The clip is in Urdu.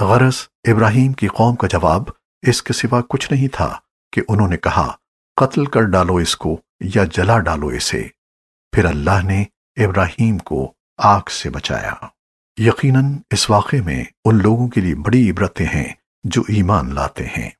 غرض ابراہیم کی قوم کا جواب اس کے سوا کچھ نہیں تھا کہ انہوں نے کہا، قتل کر ڈالو اس کو یا جلا ڈالو اسے۔ پھر اللہ نے ابراہیم کو آگ سے بچایا۔ یقیناً اس واقعے میں ان لوگوں کے لیے بڑی عبرتیں ہیں جو ایمان لاتے ہیں۔